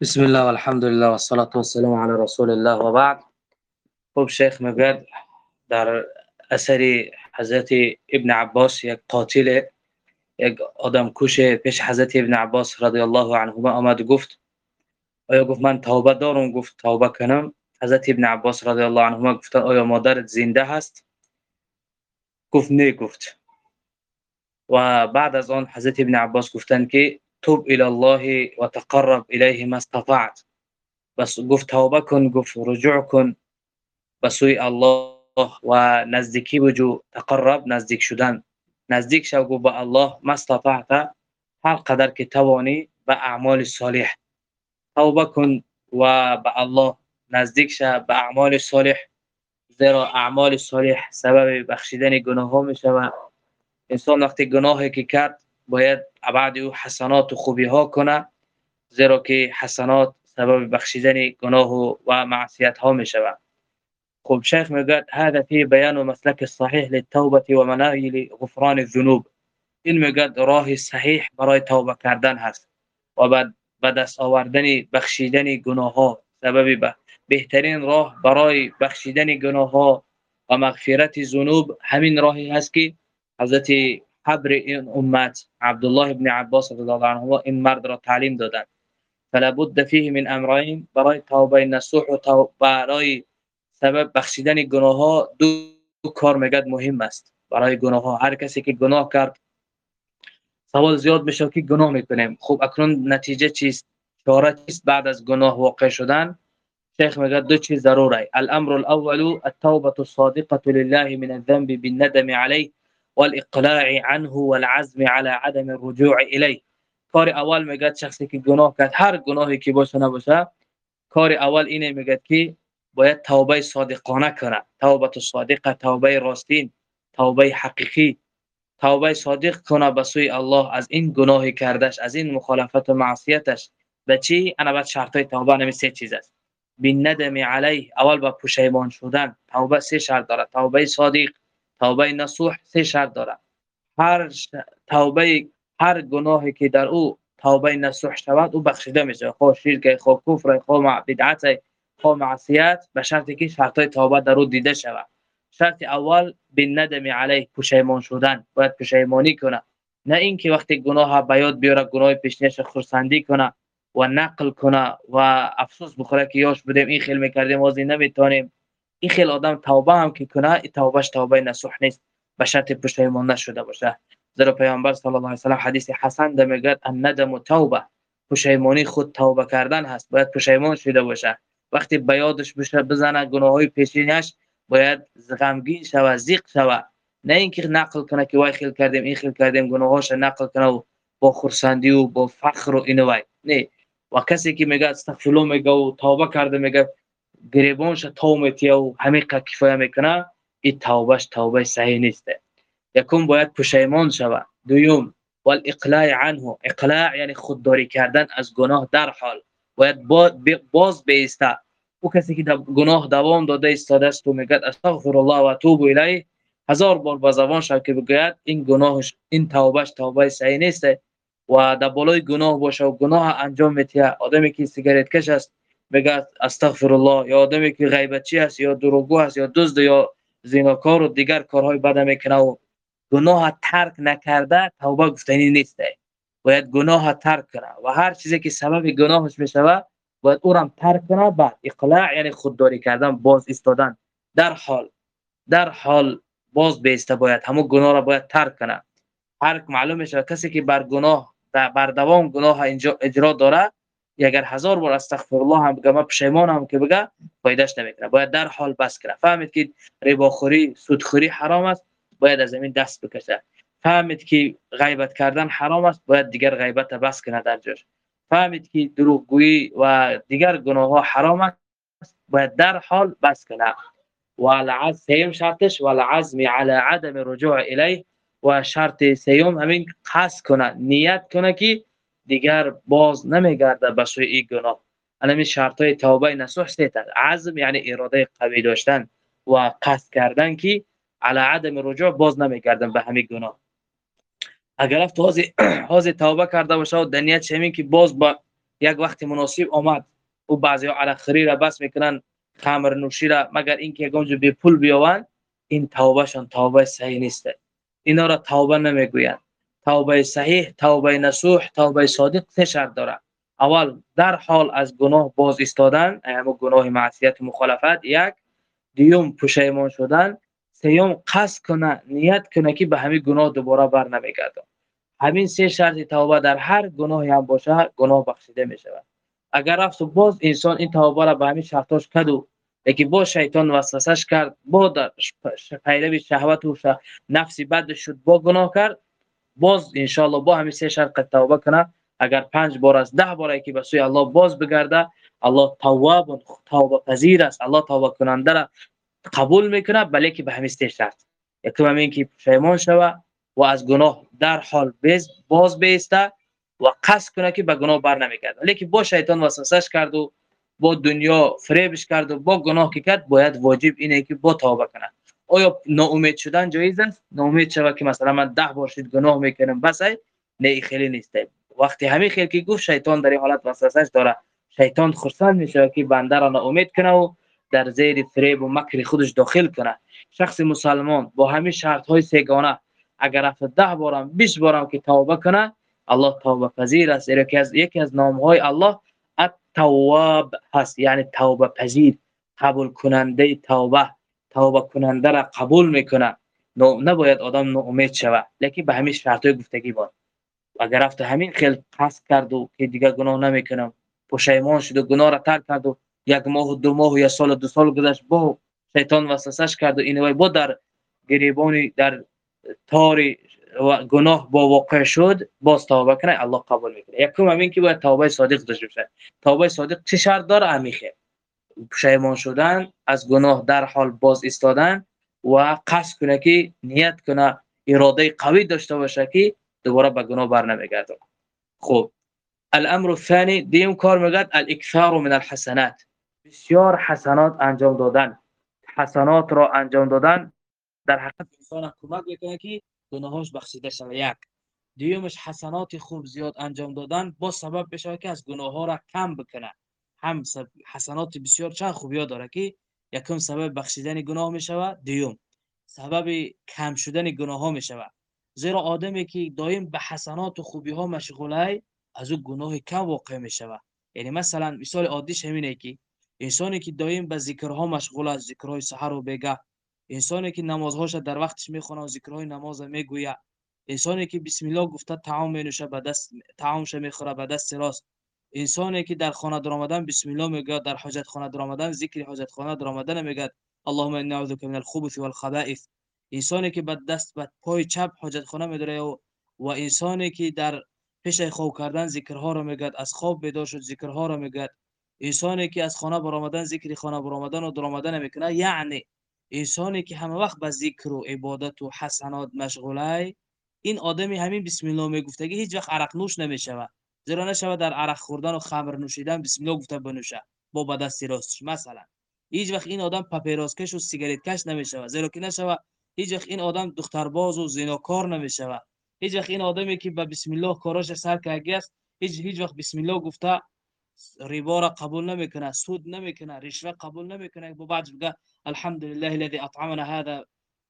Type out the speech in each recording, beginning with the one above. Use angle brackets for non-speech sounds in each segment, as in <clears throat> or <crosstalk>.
بسم الله والحمد لله والصلاة والسلام على رسول الله و بعد خب شیخ میگد در اثر حضرت ابن عباس یک قاتل یک آدم کش پیش حضرت ابن عباس رضی الله عنهما آمد گفت آیا گفت من توبه دارم؟ گفت توبه کنم. حضرت ابن عباس رضی الله عنهما گفتن آیا مادرت زنده هست؟ گفت نه گفت. و بعد از آن حضرت ابن عباس گفتن که توب إلى الله و تقرب الیه ما استطعت. بس گفت توبه کن گفت رجوع کن الله و نزدیکی بجو تقرب نزدیک شدن. نزدیک شو گفت به الله ما استطعت. هر قدر که توانی به أعمال صالح توبه کن و به الله. نزدیک شو به أعمال صالح زیرا أعمال صالح سبب بخشیدن گناه ها می شود إنسان وقتی گناهی که کرد باید بعد او حسنات و خوبی ها کنه زیرا که حسنات سبب بخشیدن گناه و معصیت ها می شود. خب شیخ میگه هذا فی بیان مسلک الصحیح للتوبه و منایل غفران الذنوب. این میگه راه صحیح برای توبه کردن هست و بعد به دست آوردن بخشیدن گناه ها سبب بهترین راه برای بخشیدن گناه ها و مغفرت ذنوب همین راهی هست که حضرت حبر این امت عبدالله ابن عباس رضی الله عنه این مرد را تعلیم دادند. فلا بد فيه من امرين برای توبه نصوح و برای سبب بخشیدن گناه ها دو کار میگد مهم است. برای گناه ها هر کسی که گناه کرد سوال زیاد میشه که گناه میکنیم. خب اکنون نتیجه چیست؟ چاره چیست بعد از گناه واقع شدن؟ شیخ میگه دو چیز ضروره. الامر الأول التوبة الصادقة لله من الذنب بالندم عليه والاقلاع عنه والعزم على عدم الرجوع الیه کار اول میگه شخصی که گناه کرد هر گناهی که باشه نباشه. کار اول اینه میگه که باید توبه صادقانه کنه. توبه صادقه توبه راستین توبه حقیقی. توبه صادق کنه به سوی الله از این گناهی کردش از این مخالفت و معصیتش. به چی؟ انا بعد شرط توبه نمی سه چیز است. بین علیه. اول با پشیمان شدن. توبه سه شرط داره. توبه صادق توبه نصوح سه شرط داره هر توبه هر گناهی که در او توبه نصوح شود او بخشیده میشه. خو شرک خو کفر خو بدعت خو معصیت به شرطی که شرط توبه در او دیده شود. شرط اول بین ندم علیه پشیمان شدن. باید پشیمانی کنه. نه اینکه وقتی گناه به یاد بیاره گناه پیشنیش خرسندی کنه و نقل کنه و افسوس بخوره که یاش بودیم این خیل می‌کردیم وازی نمی‌تونیم. این خیل آدم توبه هم که کنه توبهش توبه نصوح نیست. به شرط پشیمان نشده باشه. زیرا پیامبر صلی الله علیه و حدیث حسن ده میگه الندم توبه. پشیمانی خود توبه کردن هست. باید پشیمان شده باشه. وقتی به یادش بشه بزنه گناههای پیشینش باید غمگین شوه زیق شوه. نه اینکه نقل کنه که وای خیل کردیم این خیل کردیم گناهاش نقل کنه و با خرسندی و با فخر و اینو وای نه. و کسی که میگه استغفرالله میگه و توبه کرده میگه گریبانش تومتی و همه کفایه می‌کنه این توبهش توبه صحیح نیسته یکم باید پشیمان شود دوم والاقلاع عنه. اقلاع یعنی خودداری کردن از گناه در حال. باید باز بیسته. او کسی که گناه دوام داده ایستاده است و میگه استغفر الله و اتوب الیه. هزار بار با زبان که بگوید این گناهش این توبهش توبه صحیح نیست. و در بالای گناه باشه و گناه انجام میده آدمی که سیگارت کش است میگه استغفر الله یا آدمی که غیبتچی است یا دروغگو است یا دزد یا زیناکار و دیگر کارهای بد می‌کنه و گناه ترک نکرده توبه گفتنی نیست. باید گناه ترک کنه. و هر چیزی که سبب گناهش می‌شوه باید او را ترک کنه. بعد اقلاع یعنی خودداری کردن باز ایستادن. در حال در حال باز بیسته باید. همو گناه را باید ترک کنه. هر معلوم میشه کسی که بر گناه بر دوام گناه اجرا داره اگر هزار بار استغفر الله هم بگه پشیمان هم که بگه فایدهش نمی‌کنه. باید در حال بس کنه. فهمید که رباخوری سودخوری حرام است باید از زمین دست بکشه. فهمید که غیبت کردن حرام است باید دیگر غیبت بس کنه در جاش. فهمید که دروغگویی و دیگر گناه ها حرام است باید در حال بس کنه. و العزم سیم شرطش و العزم على عدم رجوع الیه و شرط سیوم همین قصد کنه نیت کنه که دیگر باز نمیگرده به سوی این گناه. همین شرط های توبه نصوح سیتر عزم یعنی اراده قوی داشتن و قصد کردن که على عدم رجوع باز نمیگردن به همین گناه. اگر افت حاضر <clears throat> توبه کرده باشه و دنیت همین که باز با یک وقت مناسب آمد او بعضی عرق را بس می‌کنن خمر نوشی را مگر اینکه یگانجا به پول بیاوند این توبهشان توبه صحیح نیست. اینا را توبه نمی‌گویند. توبه صحیح توبه نصوح توبه صادق سه شرط داره اول در حال از گناه باز ایستادن همه گناه معصیت مخالفت یک دیوم پشیمان شدن سیوم قصد کنه نیت کنه که به همین گناه دوباره بر نمیگرده همین سه شرط توبه در هر گناهی هم باشه گناه بخشیده می شود اگر رفت و باز انسان این توبه را به همین شرطاش کد و یکی با شیطان وسوسش کرد با در پیروی شهوت و نفسی بد شد با گناه کرد باز انشاءالله با همین سه شرط توبه کنه. اگر پنج بار است ده بار که به سوی الله باز بگرده الله تواب توبه پذیر است. الله توبه کننده را قبول می‌کنه بله که به همین سه شرط. یکم همین که شوه و از گناه در حال باز بیسته و قصد کنه که به گناه بر نمیگرده. لیکن با شیطان وسوسش کرد و با دنیا فریبش کرد و با گناه که کرد باید واجب اینه که با توبه کنه. آیا ناامید شدن جایز است ناامید شوه که مثلا من ده بار شد گناه می‌کنم بس نه خیلی نیسته وقتی همین خیلی که گفت شیطان در این حالت وسوسش داره شیطان خرسند میشه که بنده را ناامید کنه و در زیر فریب و مکر خودش داخل کنه شخص مسلمان با همین شرط های سگانه اگر رفت ده بارم 20 بارم که توبه کنه الله توبه پذیر است یکی از یکی از نام های الله التواب هست یعنی توبه پذیر قبول کننده توبه توبه کننده را قبول می‌کنه نباید آدم ناامید شود. لیکن به همین شرط گفتگی باد اگر رفت همین خیلی قصد کرد و که دیگه گناه نمی‌کنم. پشیمان شد و گناه را ترک کرد و یک ماه و دو ماه و یک سال و دو سال گذشت با شیطان وسوسش کرد و این با در گریبانی در تاری و گناه با واقع شد باز توبه کنه الله قبول می‌کنه. یکم همین که باید توبه صادق داشته باشه. توبه صادق چه شرط داره؟ عمیقه. پشیمان شدن از گناه در حال باز ایستادن و قصد کنه که نیت کنه اراده قوی داشته باشه که دوباره به گناه بر نمیگرده. خب الامر الثاني دیم کار میگد الاکثار من الحسنات. بسیار حسنات انجام دادن. حسنات را انجام دادن در حقیقت انسان کمک می‌کنه که گناهاش بخشیده شود. یک. دیومش حسنات خوب زیاد انجام دادن با سبب بشه که از گناه ها را کم بکنه. هم حسنات بسیار چند خوبی داره که یکم سبب بخشیدن گناه می شود دیوم سبب کم شدن گناه ها می شود زیرا آدمی که دایم به حسنات و خوبی ها مشغوله از او گناه کم واقع می شود یعنی مثلا مثال عادیش همینه که انسانی که دایم به ذکرها مشغول است ذکرهای سحر و بگه. انسانی که نمازهاش در وقتش می‌خونه و ذکرهای نماز می‌گوید. انسانی که بسم الله گفته طعام مینوشه به دست طعامش می‌خوره به دست راست. انسانی که در خانه در آمدن بسم الله میگه در حاجت خانه در آمدن ذکر حاجت خانه در آمدن میگه. اللهم انا اعوذ بك من الخبث والخبائث. انسانی که به دست به پای چپ حاجت خانه میداره و و انسانی که در پیش خواب کردن ذکرها رو میگه از خواب بیدار شد ذکرها رو میگه. انسانی که از خانه برآمدن ذکر خانه برآمدن و در آمدن می‌کنه. یعنی انسانی که همه وقت به ذکر و عبادت و حسنات مشغوله این آدمی همین بسم الله میگفتگی هیچ وقت عرق نوش نمی‌شود. زیرا نشود در عرق خوردن و خمر نوشیدن بسم الله گفته بنوشه. با به دست راستش مثلا هیچ وقت این آدم پاپیروس کش و سیگارت کش نمی‌شود زیرا که نشود هیچ وقت این آدم دخترباز و زیناکار نمی‌شود. هیچ وقت این آدمی که به بسم الله کاراش سر کرده است هیچ هیچ وقت بسم الله گفته ربا را قبول نمی‌کنه سود نمی‌کنه رشوه قبول نمی‌کنه. با بعد بگه الحمد لله الذي اطعمنا هذا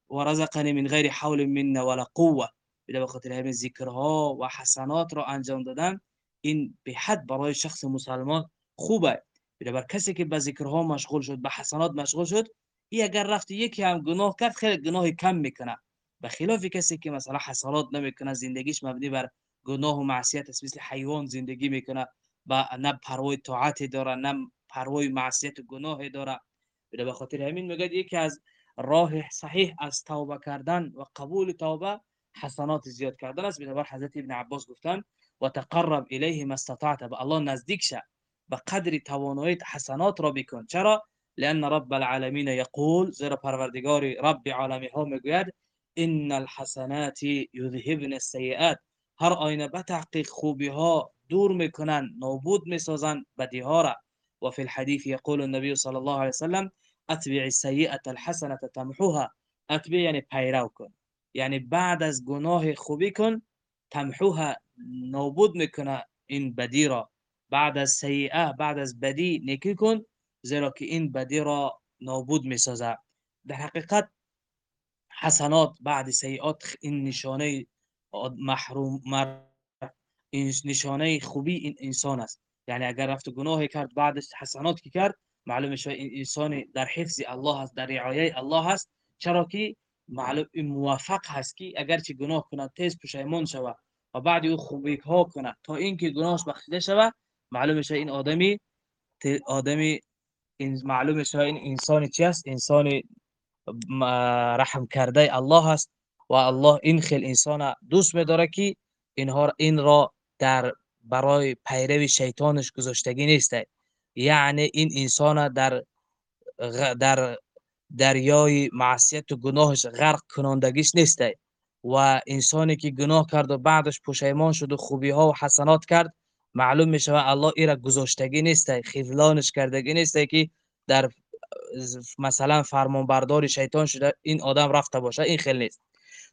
ورزقني من غير حول منا ولا قوه بلا بخاطر همین ذکرها و حسنات را انجام دادن این به حد برای شخص مسلمان خوبه. بلا بر کسی که به ذکرها مشغول شد به حسنات مشغول شد ای اگر رفت یکی هم گناه کرد خیلی گناه کم می‌کنه. به خلاف کسی که مثلا حسنات نمی‌کنه زندگیش مبنی بر گناه و معصیت است مثل حیوان زندگی می‌کنه با نه پروای طاعت داره نه پروای معصیت و گناه داره. به خاطر همین میگه یکی از راه صحیح از توبه کردن و قبول توبه حسنات زیاد کردن است. بنابر حضرت ابن عباس گفتن و تقرب الیه ما استطعت. به الله نزدیک به قدر تواناییت حسنات را بکن چرا لأن رب العالمین یقول زیرا پروردگار رب عالمی ها میگوید إن الحسنات یذهبن السیئات هر آینه به تحقیق خوبی ها دور میکنن نابود میسازن بدی ها را. و فی الحديث يقول النبي صلی الله عليه وسلم أتبع السيئه الحسنة تمحوها. أتبع یعنی پیرو کن. یعنی بعد از گناه خوبی کن تمحوها نابود می‌کنه این بدی را. بعد از سیئه بعد از بدی نیکی کن زیرا که این بدی را نابود می‌سازد در حقیقت حسنات بعد سیئات این نشانه محروم مر این نشانه خوبی این انسان است. یعنی اگر رفت گناه کرد بعدش حسنات که کرد معلوم شد این انسان در حفظ الله هست در رعایه الله هست چرا که معلوم موفق هست که اگر چه گناه کند تیز پشیمان شود. و بعد او خوبی ها کند. تا اینکه گناهش بخشیده شود معلوم شد این آدمی آدمی این معلوم شد این انسان چی است؟ انسان رحم کرده الله است و الله این خیل انسان دوست میداره که اینها این را در برای پیرو شیطانش گذاشتگی نیسته. یعنی این انسان در در دریای معصیت و گناهش غرق کنندگیش نیسته. و انسانی که گناه کرد و بعدش پشیمان شد و خوبی ها و حسنات کرد معلوم می شود الله ایرا گذاشتگی نیسته خیلانش کردگی نیسته که در مثلا فرمانبردار شیطان شده این آدم رفته باشه این خیلی نیست.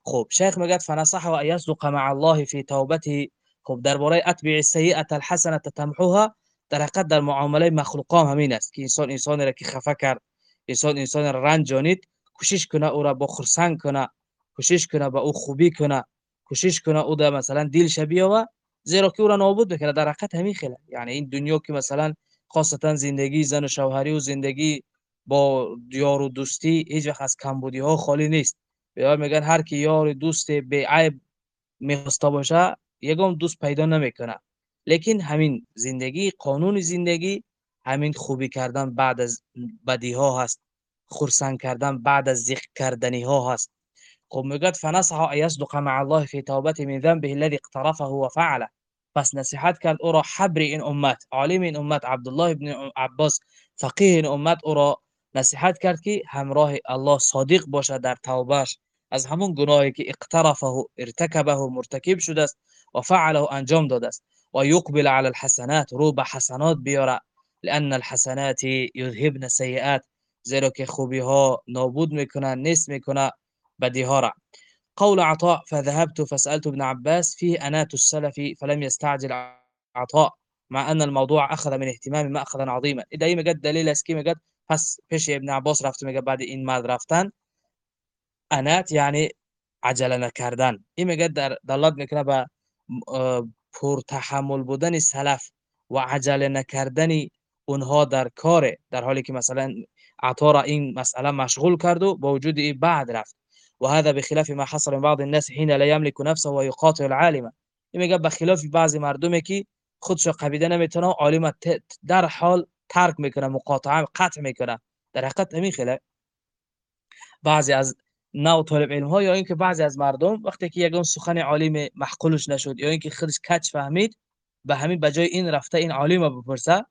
خب شیخ میگه فنصح و یصدق مع الله فی توبته. خب درباره اتبع السیئه الحسنه تمحوها در حقیقت در معامله مخلوقان همین است که انسان انسان را که خفه کرد انسان انسان را رنجانید کوشش کنه او را با خرسنگ کنه کوشش کنه با او خوبی کنه کوشش کنه او در مثلا دل شبیه و زیرا که او را نابود بکنه در حقیقت همین خیلی یعنی این دنیا که مثلا خاصتا زندگی زن و شوهری و زندگی با یار و دوستی هیچ وقت از کمبودی ها خالی نیست. بیار میگن هر کی یار دوست به عیب می‌خواسته باشه یگم دوست پیدا نمی‌کنه. لیکن همین زندگی قانون زندگی همین خوبی کردن بعد از بدی ها هست. خرسان کردن بعد از زیق کردنی ها هست. خب میگد فنصح یصدق مع الله فی توبته من ذنبه الذي اقترفه و فعله پس نصیحت کرد أو را حبر این امت عالم این امت عبدالله ابن عباس فقیه این امت أو را نصیحت کرد که همراه الله صادق باشه در توبهش از همون گناهی که اقترفه ارتکبه مرتکب شده است و فعله انجام داده است. و یقبل على الحسنات رو به حسنات بیاره. لأن الحسنات یذهبن سیئات زیرا که خوبی ها نابود میکنن نیست میکنه بدی ها را قول عطاء فذهبت فسألت ابن عباس فيه أنات السلف فلم يستعجل عطاء مع أن الموضوع أخذ من اهتمام ما أخذا عظيما. إذا إيه قد دليل اسكي قد پس پیش ابن عباس رفت میگه بعد این مرد رفتن؟ انات یعنی عجله نکردن این میگه در دلالت میکنه به پر تحمل بودن سلف و عجله نکردن اونها در کار در حالی که مثلا عطا را این مسئله مشغول کرد و با وجود بعد رفت. و هذا بخلاف ما حصل من بعض الناس حين لا يملك نفسه و يقاطع العالم این بخلاف بعضی مردمی که خودش قبیده نمی‌تونه عالم در حال ترک می‌کنه مقاطعه قطع می‌کنه. در حقیقت همین خیلی بعضی از نو طالب علم ها یا اینکه بعضی از مردم وقتی که یگان سخن عالم محقولش نشد یا اینکه خودش کچ فهمید به همین بجای این رفته این عالم بپرسه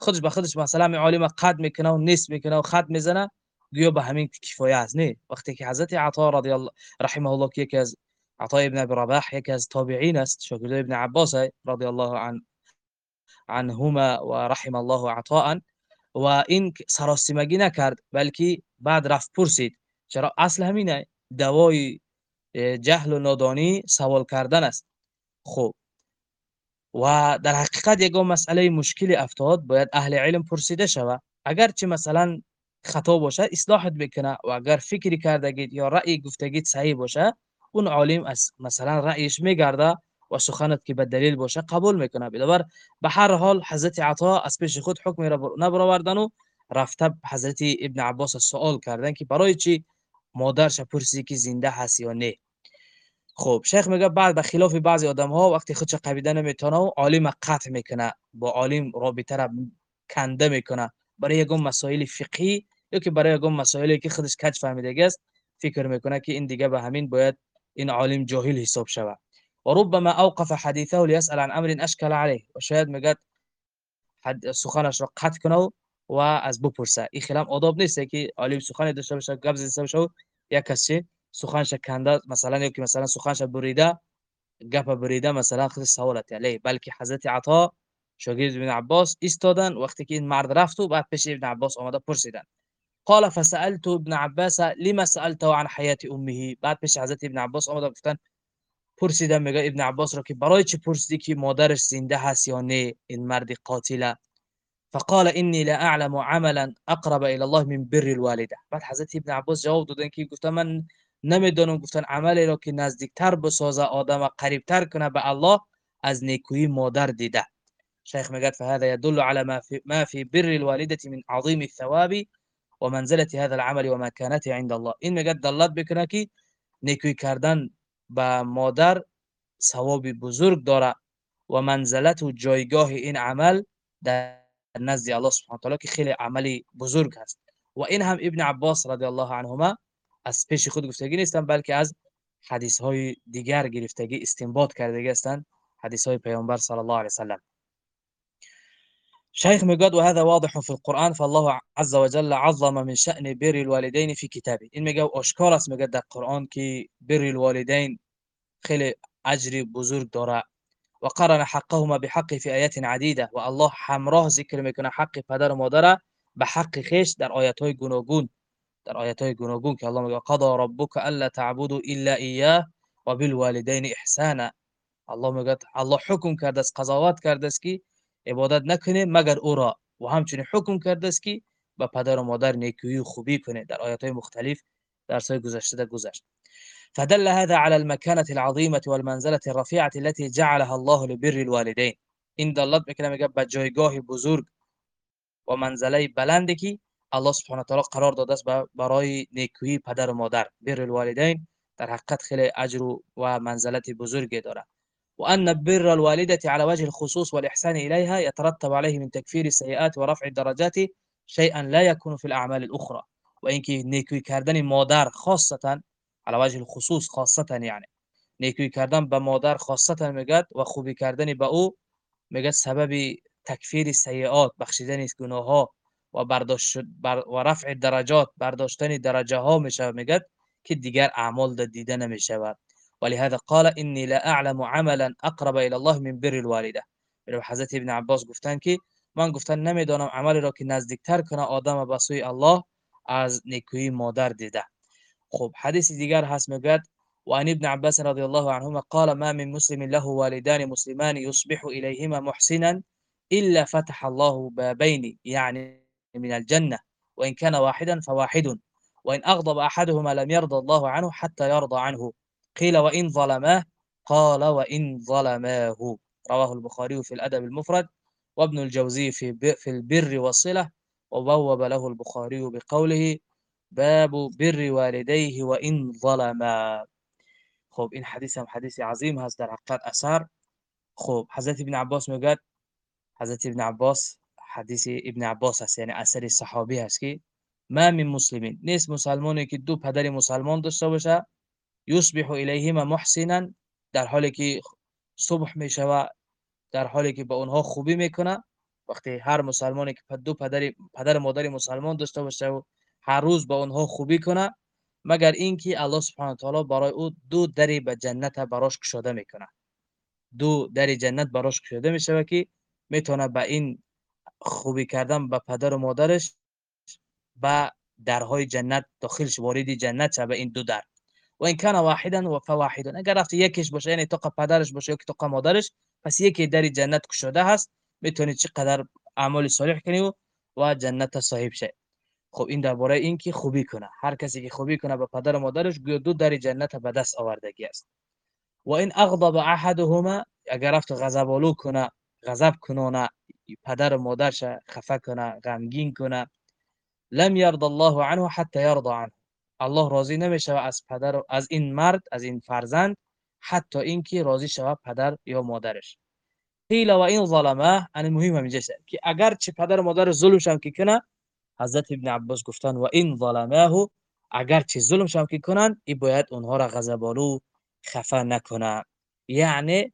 خودش به خودش مثلا عالم قد می‌کنه و نیست می‌کنه و خط می‌زنه گویا به همین کفایه است نه وقتی که حضرت عطا رضی الله رحمه الله که یکی از عطا ابن ابی رباح یکی از تابعین است شاگرد ابن عباس رضی الله عنه عنهما و رحم الله عطاء. و این سراسیمگی نکرد بلکه بعد رفت پرسید چرا؟ أصل همینه دوای جهل و نادانی سوال کردن است. خب. و در حقیقت یگان مسئله مشکلی افتاد باید أهل علم پرسیده شود. اگر چه مثلا خطا باشه اصلاحت بکنه و اگر فکری کردگید یا رأی گفتگید صحیح باشه اون عالم از مثلا رأیش میگرده و سخنت که به دلیل باشه قبول می‌کنه. بنابر به هر حال حضرت عطا از پیش خود حکم را نبراوردن و رفته حضرت ابن عباس سوال کردن که برای چی؟ مادرش پرسی که زنده هست یا نه. خب شیخ میگه بعد به خلاف بعضی آدم ها وقتی خودش قبیده نمی‌تونه و عالم قطع می‌کنه با عالم رابطه را کنده می‌کنه. برای یگم مسائل فقهی یا که برای یگم مسائلی که خودش کج فهمیده است فکر می‌کنه که این دیگه به همین باید این عالم جاهل حساب شود. وربما اوقف حديثه ليسال عن امر اشكل عليه وشاید میگه سخنش را قطع کنه و از بپرسه. این خیلی آداب نیست که عالم سخن داشته باشه قبض داشته باشه یک کسی سخنش کنده مثلا یا که مثلا سخنش بریده گپ بریده مثلا خود سوالت علیه. بلکه حضرت عطا شاگرد ابن عباس ایستادن وقتی که این مرد رفت و بعد پیش ابن عباس آمده پرسیدن. قال فسألت ابن عباس لما سالته عن حياة أمه؟ بعد پیش حضرت ابن عباس آمده گفتن پرسیدم میگه ابن عباس را که برای چه پرسیدی که مادرش زنده هست یا نه؟ این مرد قاتله. فقال إني لا أعلم عملا أقرب إلى الله من بر الوالدة. بعد حضرت ابن عباس جواب دادن که گفتن من نمیدونم گفتن عملی را که نزدیکتر بسازه آدم قریبتر کنه به الله از نیکویی مادر دیده. شیخ میگه فهذا يدل على ما في ما في بر الوالدة من عظيم الثواب ومنزلة هذا العمل ومكانته عند الله. این میگه دلالت بکنه که نیکویی کردن به مادر ثواب بزرگ داره و منزلت و جایگاه این عمل در نزد الله سبحانه تعالی که خیلی عملی بزرگ هست. و این هم ابن عباس رضی الله عنهما از پیش خود گفتگی نیستن بلکه از حدیث های دیگر گرفتگی استنباط کرده هستند حدیث های پیامبر صلی الله علیه وسلم شيخ میگوید وهذا واضح في القرآن فالله عز وجل عظم من شأن بر الوالدين في كتابه. این میگه آشکار است میگه در قرآن که بر الوالدین خیلی أجر بزرگ داره و حقهما بحق في آیات عدیده و الله همراه ذکر میکنه حق پدر و مادر به حق خیش در آیات های در آیات های گوناگون که الله میگه قضا ربک ألا تعبدوا إلا إياه و بالوالدین إحسانا. الله میگه الله است قضاوت کرده است که عبادت نکنه مگر او را. و همچنین حکم کرده است که به پدر و مادر نیکویی و خوبی کنه. در آیات های مختلف درس های گذشته در گذشت. فدل هذا على المكانة العظيمة والمنزلة الرفيعة التي جعلها الله لبر الوالدين این دلالت می‌کنه میگه به جایگاه بزرگ و منزله بلندی که الله سبحانه و تعالی قرار داده است برای نیکویی پدر و مادر. بر الوالدین در حقیقت خیلی اجر و منزلت بزرگی داره. وأن بر الوالدة على وجه الخصوص والإحسان إليها يترتب عليه من تكفير السيئات ورفع الدرجات شيئا لا يكون في الأعمال الأخرى. وإنك نيكوي كردن مادر خاصة على وجه الخصوص خاصة يعني. نیکویی کردن به مادر خاصتا میگد و خوبی کردن سبب تکفیر سیئات بخشیدن گناه ها و برداشت بر و رفع درجات برداشتن درجه ها میشه میگد که دیگر اعمال دیده ولهذا قال إني لا أعلم عملا أقرب إلى الله من بر الوالدة. به حضرت ابن عباس گفتن که من گفتن نمیدانم عملی را که نزدیکتر کنه آدم به سوی الله از نیکویی مادر دیده. خب حدیث دیگر هست میگه وعن ابن عباس رضي الله عنهما قال ما من مسلم له والدان مسلمان يصبح إليهما محسنا إلا فتح الله بابين يعني من الجنة. وإن كان واحدا فواحد وإن أغضب أحدهما لم يرضى الله عنه حتى يرضى عنه. قيل وإن ظلماه قال وإن ظلماه. رواه البخاري في الأدب المفرد وابن الجوزي في في البر والصلة وبوب له البخاري بقوله باب بر والديه وإن ظلما. خب این حدیث هم حدیث عظیم هست در حقیقت اثر خب حضرت ابن عباس میگه حضرت ابن عباس حدیث ابن عباس هست یعنی أثر صحابی هست ما من مسلمین نیست مسلمانی که دو پدر داشته باشه یصبح الیهما محسنا در حالی که صبح می شود در حالی که به اونها خوبی می‌کنه. وقتی هر مسلمانی که دو پدر پدر مادر مسلمان داشته باشه و هر روز به اونها خوبی کنه. مگر اینکه الله سبحانه و برای او دو دری به جنت براش گشوده می‌کنه. دو در جنت براش گشوده میشه که می‌تونه به این خوبی کردن به پدر و مادرش به درهای جنت داخل وارد جنت شه به این دو در. و این کان واحدا فواحد اگر رفت یکیش باشه یعنی تو پدرش باشه یا تو مادرش. پس یکی در جنت گشوده هست می‌تونی چقدر اعمال صالح کنی و, و جنت صاحب شه. خب این درباره این که خوبی کنه. هر کسی که خوبی کنه به پدر و مادرش گویا دو در جنت به دست آوردگی است. و این اغضب احدهما اگر رفت غضب آلو کنه غضب کنونه پدر و مادرش خفه کنه غمگین کنه لم يرضى الله عنه حتى يرضى عنه. الله راضی نمیشه از پدر از این مرد از این فرزند حتی اینکه راضی شود پدر یا مادرش. قیل و این ظلمه ان مهم اینجا که اگر چه پدر مادر ظلمش هم که کنه حضرت ابن عباس گفتن و این ظلمه اگر چه ظلمش هم که کنن ای باید اونها را غضبالو خفه نکنه. یعنی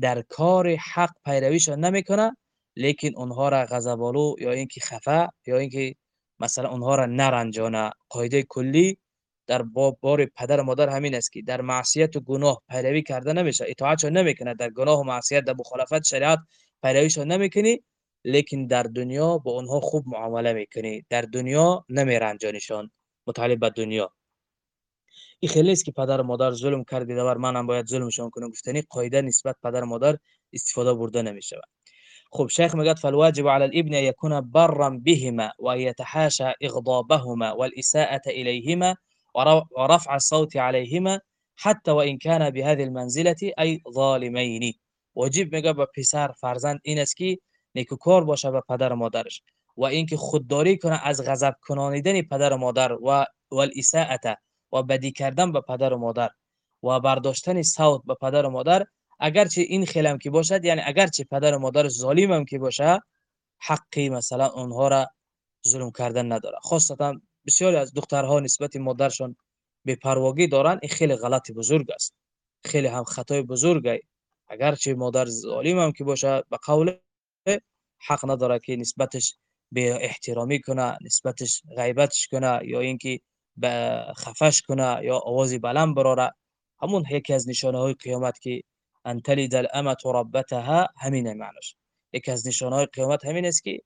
در کار حق پیرویشان نمی‌کنه لیکن اونها را غضبالو یا اینکه خفه یا اینکه مثلا اونها را نرنجانه. قاعده کلی در بار پدر و مادر همین است که در معصیت و گناه پیروی کرده نمیشه. اطاعت نمی‌کنه. در گناه و معصیت در مخالفت شریعت پیرویشون نمی‌کنی لیکن در دنیا با اونها خوب معامله می‌کنی. در دنیا نمیرنجانیشان متعلق به دنیا. این خیلی است که پدر و مادر ظلم کردید و منم باید ظلمشون کنم. گفتنی قاعده نسبت پدر و مادر استفاده برده نمیشه خب شیخ میگه فالواجب على الابن يكون برا بهما ويتحاشى اغضابهما والاساءه اليهما ورفع الصوت عليهما حتى وإن كان بهذه المنزلة أي ظالمين. واجب میگه به پسر فرزند این است که نیکوکار به پدر و مادرش. و اینکه خودداری کنه از غضب کنانیدن پدر و مادر و والاساءة و بدی کردن به پدر و مادر و برداشتن صوت به پدر و مادر اگرچه این خیلم که باشد یعنی اگرچه پدر و مادر ظالم هم که باشه حقی مثلا اونها را ظلم کردن نداره. خاصتا بسیاری از دخترها نسبت مادرشون به پرواگی دارن این خیلی غلط بزرگ است. خیلی هم خطای بزرگه اگرچه مادر ظالم هم که باشه به قول حق نداره که نسبتش به احترامی کنه نسبتش غیبتش کنه یا اینکه به خفش کنه یا آوازی بلند براره. همون یکی از نشانه های قیامت که انتلید الامت ربتها همین معنیش یکی از نشانه های قیامت همین است که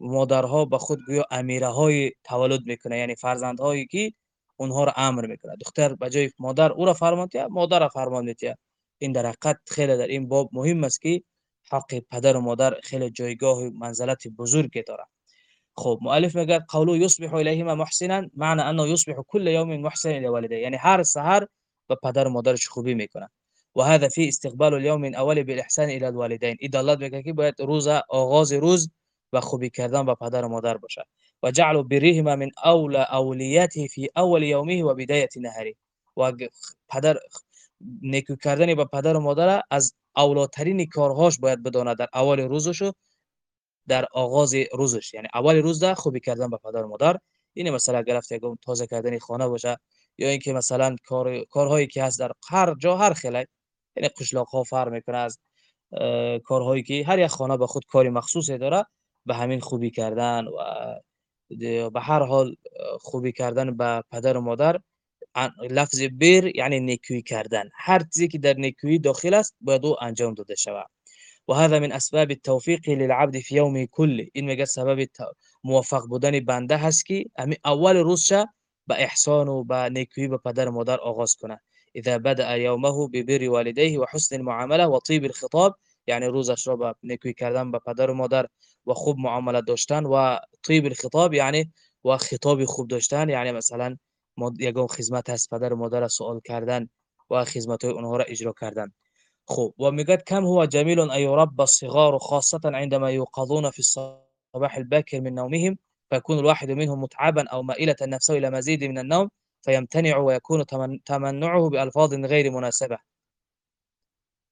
مادرها به خود گویا امیره های تولد می‌کنه یعنی فرزندهایی که اونها را امر می‌کنه. دختر به جای مادر او را فرمان مادر را فرمان این در حقیقت خیلی در این باب مهم است که حق پدر و مادر خیلی جایگاه و منزلت بزرگی داره. خب مؤلف میگه قولو یصبح الیهما محسنا معنی انه یصبح كل یوم محسن الی والديه یعنی هر سحر به پدر و مادرش خوبی می‌کنه. و هذا فی استقبال اليوم من اول بالاحسان الى الوالدين این دلالت می‌کنه که باید روز آغاز روز و خوبی کردن به پدر و مادر باشه. و جعل برهما من اول اولیته فی اول یومه و بدایه نهاری و پدر نیکو کردن به پدر و مادر از اولاترین کارهاش باید بدانه در اول روزشو در آغاز روزش. یعنی اول روز ده خوبی کردن به پدر و مادر. این مثلا گرفته تازه کردن خانه باشه یا اینکه مثلا کار کارهایی که هست در هر جا هر خیلی یعنی قشلاق ها فرق می‌کنه از کارهایی که هر یک خانه به خود کاری مخصوصی داره. به همین خوبی کردن و به هر حال خوبی کردن به پدر و مادر. لفظ بر یعنی نیکویی کردن. هر چیزی که در نیکویی داخل است باید او انجام داده شود. و هذا من اسباب التوفيق للعبد في يومه كله این میگه سبب موفق بودن بنده هست که همین اول روزش به احسان و به نیکویی به پدر و مادر آغاز کنه. اذا بدا يومه ببر والديه وحسن المعامله وطيب الخطاب یعنی روزش را به نیکویی کردن به پدر و مادر و خوب معامله داشتن و طیب الخطاب یعنی و خطاب خوب داشتن. یعنی مثلا یگام خدمت هست پدر و مادر سوال کردن و خدمت اونها را اجرا کردن. خب و میگد کم هو جمیل ان یربى الصغار خاصه عندما يوقظون في الصباح الباكر من نومهم فيكون الواحد منهم متعبا أو مائلة نفسه إلى مزيد من النوم فيمتنع ويكون تمنعه بألفاظ غیر مناسبة.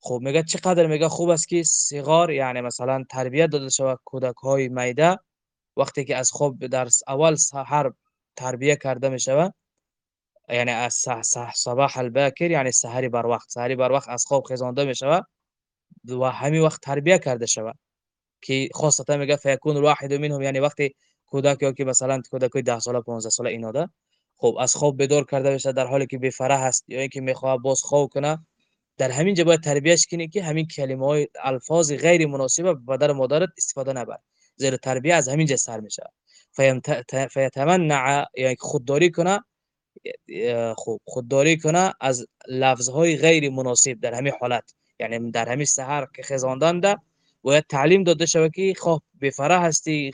خب میگه چقدر میگه خوب است که صغار یعنی مثلا تربیت داده شود کودک های میده وقتی که از خوب در اول سحر تربیه کرده می شود یعنی از صباح الباکر یعنی سحری بر وقت. سحری بر وقت از خواب خزانده می شود و همین وقت تربیه کرده شود. که خاصتا میگه فیکون الواحد منهم یعنی وقتی کودک که مثلا کودک 10 ساله 15 ساله اینا ده خب از خواب بیدار کرده بشه در حالی که بی‌فرح است یا اینکه می‌خواد باز خواب کنه در همین جا باید تربیهش کنی که همین کلمه های الفاظ غیر مناسبه به پدر مادرت استفاده نبر. زیرا تربیه از همین جا سر میشه. فیتمنع یعنی خودداری کنه خوب خودداری کنه از لفظهای غیر مناسب در همین حالت. یعنی در همین سحر که خزاندن ده باید تعلیم داده شود که خواه بفره هستی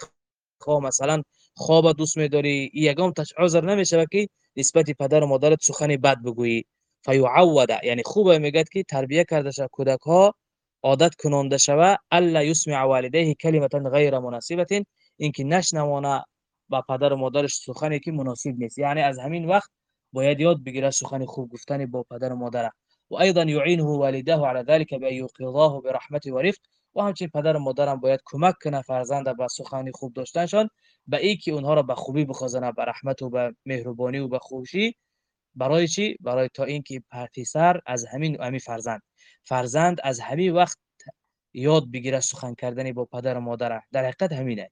خواه مثلا خواب دوست میداری یگام تش نمیشه که نسبت پدر و مادرت سخنی بد بگویی. فیعود یعنی خوبه میگد که تربیه کرده شود کودک ها عادت کننده شوه الا یسمع والديه کلمه غیر مناسبه اینکه نشنوانه با پدر و مادرش سخنی که مناسب نیست. یعنی از همین وقت باید یاد بگیره سخن خوب گفتن با پدر و مادر و ایضا یعینه والده على ذلك بان یوقظاه برحمت و رفق. و همچنین پدر و مادرم باید کمک کنه فرزند با سخن خوب داشتنشان به ای که اونها را به خوبی بخوزنه به رحمت و به مهربانی و به خوشی. برای چی؟ برای تا اینکه پسر از همین همین فرزند. فرزند از همین وقت یاد بگیره سخن کردن با پدر و مادر در حقیقت همینه.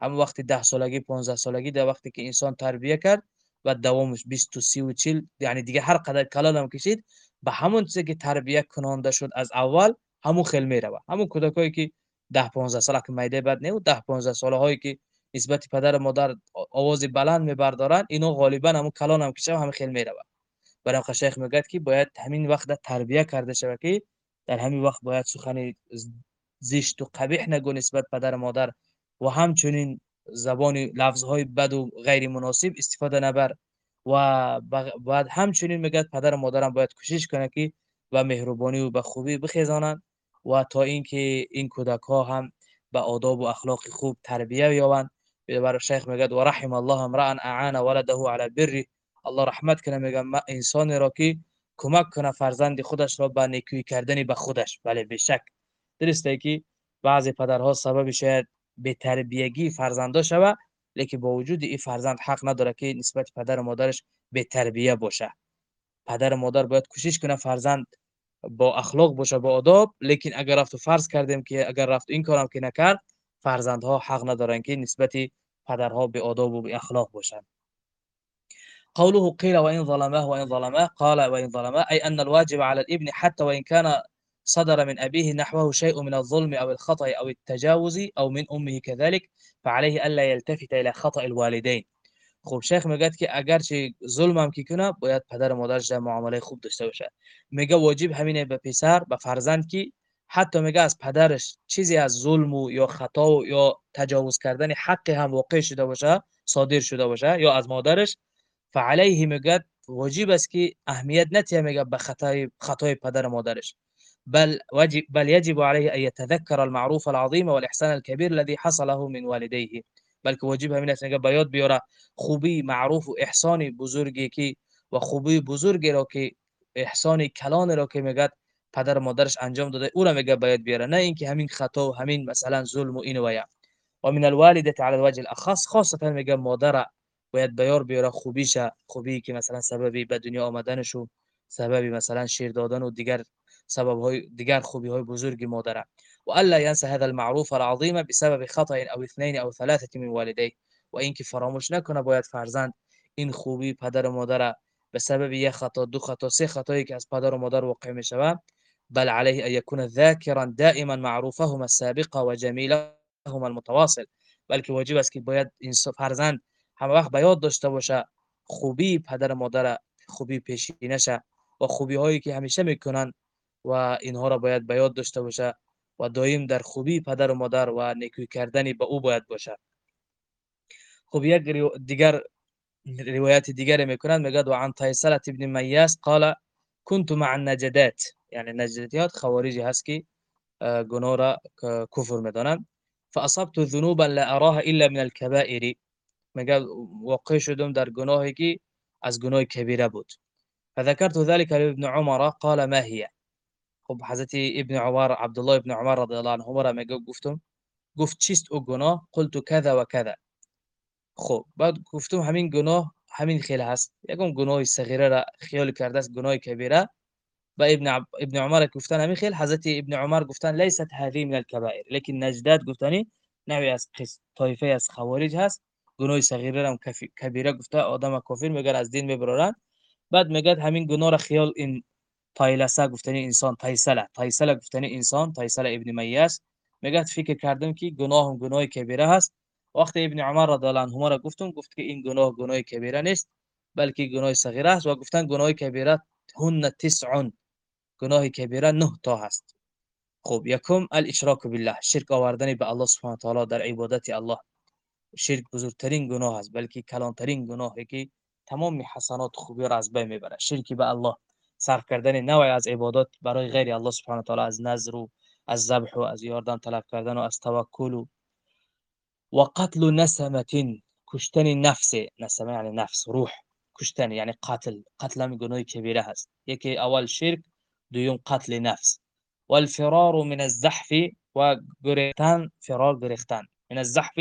هم وقتی ده سالگی 15 سالگی در وقتی که انسان تربیه کرد و دوامش 20 و 30 و 40 یعنی دیگه هر قدر کلال هم کشید به همون چیزی که تربیه کننده شد از اول همون خیل میره همون کودکایی که 10 15 ساله که میده بد نه و 10 15 ساله هایی که نسبت پدر مادر آواز بلند میبردارن اینو غالبا همون کلان هم کشه همه خیل میره برای شیخ میگه که باید همین وقت تربیه کرده شود که در همین وقت باید سخن زشت و قبیح نگو نسبت پدر مادر و همچنین زبان لفظهای بد و غیر مناسب استفاده نبر و بعد همچنین میگه پدر و مادرم باید کوشش کنه که و مهربانی و به خوبی بخیزانند و تا اینکه این کودک ها هم به آداب و اخلاق خوب تربیه یابند. برای شیخ میگه و رحم الله امرا اعان ولده على بر الله رحمت کنه میگه انسان را که کمک کنه فرزند خودش را به نیکی کردن به خودش. بله شک. درسته که بعضی پدرها سبب شاید به تربیگی فرزندا شوه لیکن با وجود این فرزند حق نداره که نسبت پدر و مادرش به تربیه باشه. پدر و مادر باید کوشش کنه فرزند با اخلاق باشه با آداب. لیکن اگر رفت و فرض کردیم که اگر رفت این کارم که نکرد فرزندها حق ندارن که نسبت پدرها به آداب و به اخلاق باشند قوله قيل وإن ظلمه وإن ظلمه قال وإن ظلمه أي أن الواجب على الإبن حتى وإن كان صدر من أبيه نحوه شيء من الظلم أو الخطأ أو التجاوز أو من أمه كذلك فعليه ألا يلتفت إلى خطأ الوالدين. خب شیخ میگه که اگر چه ظلم هم کی کنه باید پدر و مادرش در معامله خوب داشته باشه. میگه واجب همینه به پسر به فرزند که حتی میگه از پدرش چیزی از ظلم و یا خطا و یا تجاوز کردن حق هم واقع شده باشه صادر شده باشه یا از مادرش فعليه میگه واجب است که اهمیت نتیه میگه به خطای خطای پدر و مادرش. بل واجب بل يجب عليه ان يتذكر المعروف العظيم والاحسان الكبير الذي حصله من والديه بلکه واجب همین است که بیاد بیاره خوبی معروف و احسان بزرگی که و خوبی بزرگی را که احسان کلان را که میگه پدر و مادرش انجام داده او را میگه باید بیاره. نه اینکه همین خطا و همین مثلا ظلم و این و و من الوالده على الوجه الاخص خاصه میگه مادر باید بیار بیاره خوبیشه خوبی که مثلا سببی به دنیا آمدنشو سببی مثلا شیر دادن و دیگر سبب های دیگر خوبی های بزرگی مادره و الا ينسى هذا المعروف العظيم بسبب خطا او اثنين او ثلاثه من والديه. و اینکه فراموش نکنه باید فرزند این خوبی پدر و مادر به سبب یک خطا دو خطا سه خطایی که از پدر و مادر واقع می شود بل عليه أن يكون ذاكرا دائما معروفهما السابقة وجميلهما المتواصل. بلکه واجب است که باید این فرزند همه وقت به یاد داشته باشه. خوبی پدر مادر خوبی پیشینشه و خوبی هایی که همیشه میکنن و اینها را باید به یاد داشته باشه و دایم در خوبی پدر و مادر و نیکی کردنی به أو باید باشه. خب یک دیگر روایت دیگر میکنند میگه و عن تایسلت ابن میاس قال كنت مع النجدات. یعنی نجدیات خوارجی هست گناه را کفر میدانند فأصبت ذنوبا لا أراها إلا من الكبائر. میگه واقع شدم در گناهی که از گناه کبیره بود. فذكرت ذلك لابن عمر قال ما هي؟ خب حضرت ابن عمر عبدالله ابن عمر رضی الله عنهما را میگه گفتم گفت چیست أو گناه قلت كذا و كذا. خب بعد گفتم همین گناه همین خیلی هست. یکم گناه صغیره را خیال کرده است گناه کبیره. ابن عب... ابن عمر گفتن همین خیلی حضرت ابن عمر گفتن لیست هذه من الكبائر لیکن نجدات گفتنی نوعی از طایفه از خوارج هست گناه صغیره هم کبیره گفته آدم کافر میگن از دین میبرارن بعد میگه همین گناه را خیال این تایلسه گفتنی إنسان تایسله تایسله گفتنی إنسان تایسله ابن میاس میگه فکر کردم که گناه هم گناه کبیره هست وقتی ابن عمر رضی الله عنهما را گفتم گفت که این گناه گناه کبیره نیست بلکه گناه صغیره است و گفتن گناه کبیره هن تسع گناه کبیره نه تا هست. خب یکم الاشراک بالله شرک آوردن به الله سبحانه تعالی در عبادت الله. شرک بزرگترین گناه است بلکه کلانترین گناهی که تمام حسنات خوبی را از بین می‌بره. شرکی به الله صرف کردن نوعی از عبادات برای غیر الله سبحانه تعالی از نظر و از ذبح و از یاردن طلب کردن و از توکل و و قتل نسمه کشتن نفس. نسمه یعنی نفس روح. کشتن یعنی قتل. قتل هم گناه کبیره هست. یکی اول شرک دوم قتل نفس والفرار من الزحف و گریختن فرار گریختن من الزحف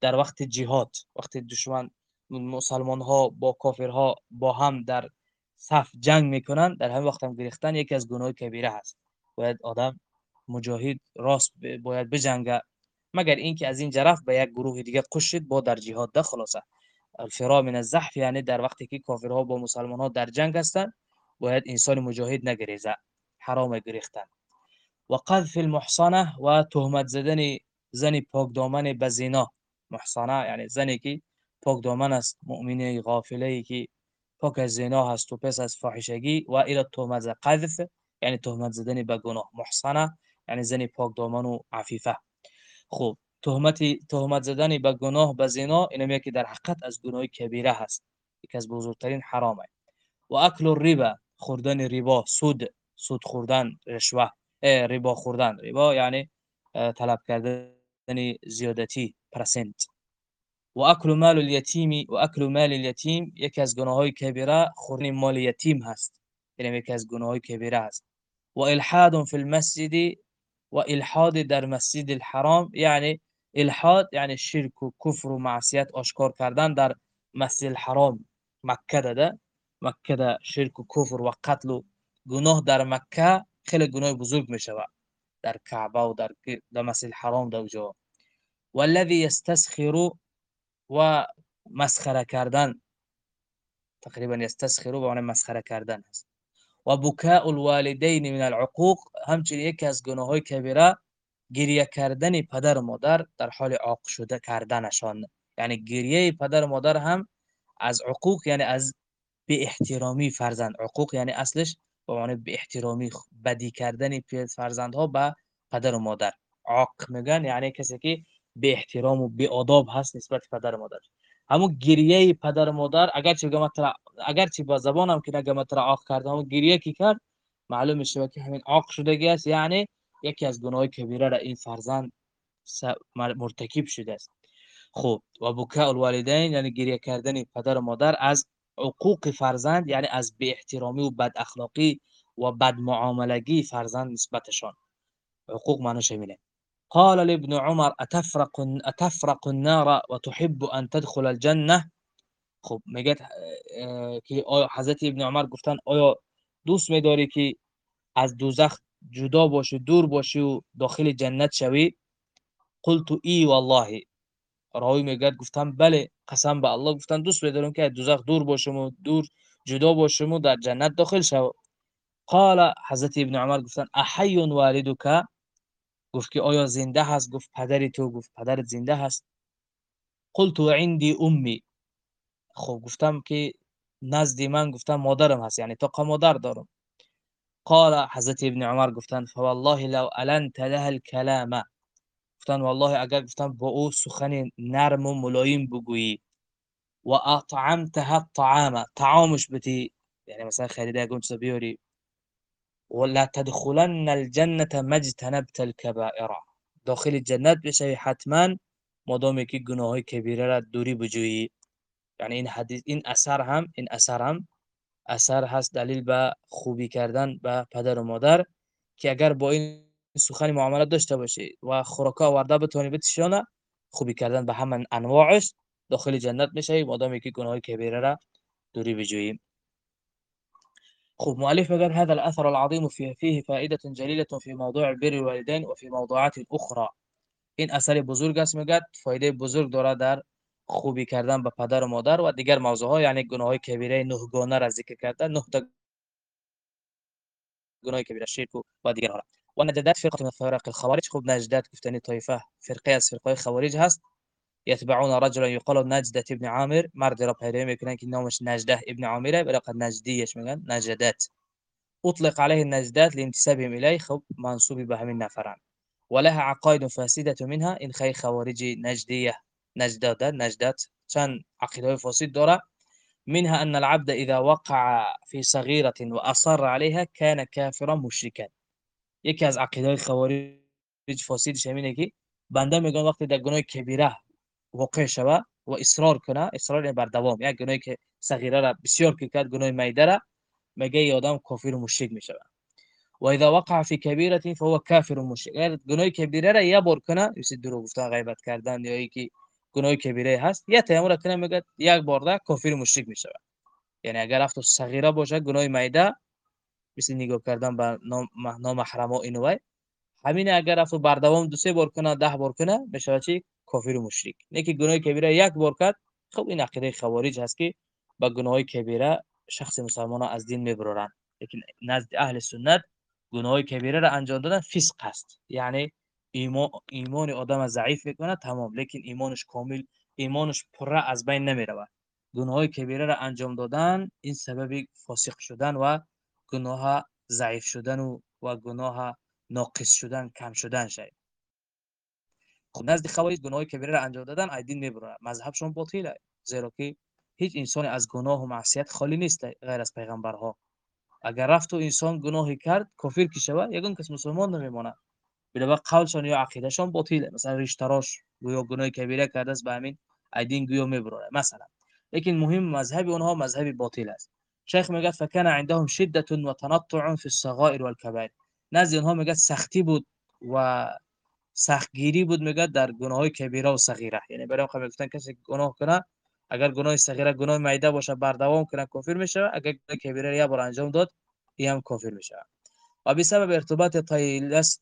در وقت جهاد وقت دشمن مسلمان ها با کافرها با هم در صف جنگ می‌کنن در همین وقت هم گریختن یکی از گناه کبیره هست. باید آدم مجاهد راست باید بجنگه. مگر اینکه از این جرف به یک گروه دیگه قشید با در جهاد ده خلاصه. الفرا من الزحف یعنی در وقتی که کافرها با مسلمان ها در جنگ هستند باید إنسان مجاهد نگریزه حرام گریختن و قذف المحصنة و تهمت زدن زنی پاک دامن به زنا محصنة یعنی زنی که پاک دامن است مؤمنه غافلة ای که پاک از زنا هست و پس از فاحشگی و إلى تهمت قذف یعنی تهمت زدن به گناه. محصنة یعنی زنی پاک دامن و عفیفه. خوب تهمت تهمت زدن به گناه به زنا اینم یکی در حقیقت از گناه کبیره هست. یکی از بزرگترین حرامه. و اکل الربا خوردن ربا سود سود خوردن رشوه ربا خوردن. ربا یعنی طلب کردن زیادتی پرسنت. و اکل مال الیتیم و اکل مال الیتیم یکی از گناه های کبیره خوردن مال یتیم هست. یعنی یکی از گناه های کبیره است و الحاد فی المسجد و الحاد در مسجد الحرام یعنی الحاد یعنی شرک و کفر و معصیت آشکار کردن در مسجد الحرام مکه ده مکه شرک و کفر و قتل و گناه در مکه خیلی گناه بزرگ می شود در کعبه و در, در مسجد الحرام در جا والذی یستسخر و مسخره کردن تقریبا یستسخر به معنی مسخره کردن است و بکاء الوالدین من العقوق همچنین یکی از گناه های کبیره گریه کردن پدر و مادر در حال عاق شده کردنشان یعنی گریه پدر و مادر هم از عقوق یعنی از به احترامی فرزند عقوق یعنی اصلش به معنی به احترامی بدی کردن فرزندها به پدر و مادر. عاق میگن یعنی کسی که به احترام و به آداب هست نسبت پدر و مادر. همون گریه پدر و مادر اگر چه اگر چه با زبانم که نگم تر عاق کرد همون گریه کی کرد؟ معلوم میشه که همین عاق شدگی است. یعنی یکی از گناه کبیره را این فرزند مرتکب شده است. خوب و بکاء الوالدین یعنی گریه کردن پدر و مادر از عقوق فرزند یعنی از بی احترامی و بد اخلاقی و بد معاملگی فرزند نسبتشان. حقوق معنی شمیله قال لابن عمر أتفرق أتفرق النار وتحب أن تدخل الجنة؟ خب میگه که حضرت ابن عمر گفتن آیا دوست میداری که از دوزخ جدا باشی دور باشی و داخل جنت شوی؟ قلت ای والله. راوی میگه گفتم بله قسم به الله گفتن دوست بدارم که دوزخ دور باشم و دور جدا باشم و در جنت داخل شو قال حضرت ابن عمر گفتن احی والدک؟ گفت که آیا زنده هست؟ گفت پدری تو؟ گفت پدرت زنده هست. قلت عندي امي خب گفتم که نزد من گفتم مادرم هست یعنی تو مادر دارم. قال حضرت ابن عمر گفتن فوالله لو الانت لها الكلام گفتن والله اگر گفتن با او سخن نرم و ملایم بگویی و اطعمتها الطعام طعامش بتی یعنی مثلا خریده گونچه بیاری. ولا تدخلن الجنة مجتنبت الكبائر. داخل جنت بشوی حتما مادامی که گناه های کبیره را دوری بجویی. یعنی این حدیث این اثر هم این اثر هم اثر هست دلیل به خوبی کردن به پدر و مادر که اگر با این سخن معاملت داشته باشی و خوراکا آورده بتونی بتشانه خوبی کردن به همه انواعش داخل جنت میشه مادامی که گناه کبیره را دوری بجوییم خب مؤلف قال هذا الأثر العظيم فيه, فيه فائدة جليلة في موضوع البر الوالدين وفي موضوعات أخرى این اثر بزرگ است میگد فایده بزرگ داره در خوبی کردن به پدر و مادر و دیگر موضوع ها یعنی گناه های کبیره نهگانه را ذکر کردن نه تا گناه کبیره شرک و دیگر ها ونجدات فرقة من فرق الخوارج خب نجدات كفتاني طيفة فرقياس فرقة خوارج هست يتبعون رجلا يقال ناجدة ابن عامر مرد رب هريم يكنان كنه مش نجدة ابن عامر بلقد نجديش مغان نجدات أطلق عليه النجدات لانتسابهم إليه خب منصوب بها من نفران. ولها عقائد فاسدة منها إن خي خوارجي نجدية نجدات نجدات كان عقيدة فاسد دورة. منها أن العبد إذا وقع في صغيرة وأصر عليها كان كافرا مشركا. یکی از عقیده خوارج فاسدش همینه که بنده میگن وقتی در گناه کبیره واقع شوه و اصرار کنه اصرار بر دوام. یک گناهی که صغیره را بسیار که کرد گناه میده را میگه آدم کافر و مشرک میشه و اذا وقع فی کبیره فهو کافر و مشرک. اگر گناه کبیره را یه بار کنه مثل دروغ گفتن غیبت کردن یا یکی گناه کبیره هست یا تیمور کنه میگه یک بار ده کافر و مشرک میشه یعنی اگر افت صغیره باشه گناه میده مثل نگاه کردن به نامحرم و اینو همین اگر افت بر دوام دو سه بار کنه ده بار کنه میشه چی؟ کافر و مشرک. نه گناه کبیره یک بار کرد خب این عقیده خوارج هست که با گناه کبیره شخص مسلمان از دین می‌برن. لیکن نزد اهل سنت گناه کبیره را انجام دادن فسق است یعنی ایمان ایمان آدم ضعیف می‌کنه تمام. لیکن ایمانش کامل ایمانش پره از بین نمیره گناه کبیره را انجام دادن این سبب فاسق شدن و گناه ضعیف شدن و و گناه ناقص شدن کم شدن شد خب نزد خوارج گناه کبیره را انجام دادن ایدین می‌بره. مذهبشون باطله زیرا که هیچ انسانی از گناه و معصیت خالی نیست غیر از پیغمبرها. اگر رفت و انسان گناهی کرد کافر کی شود؟ یگان کس مسلمان نمیمونه بنابر قولشان یا عقیدهشان باطله مثلا ریشتراش گویا گناه کبیره کرده است به همین ایدین گویا می‌بره. مثلا لیکن مهم مذهب اونها مذهب باطل است. شیخ میگه فکن عندهم شدت و تنطع فی الصغائر والكبائر. نزد اونها میگه سختی بود و سختگیری بود میگه در گناه کبیره و صغیره. یعنی برای خب گفتن کسی گناه کنه اگر گناه صغیره گناه معده باشه بردوام کنه کافر میشه. اگر گناه کبیره یا بار انجام داد هم کافر میشه. وبسبب ارتباط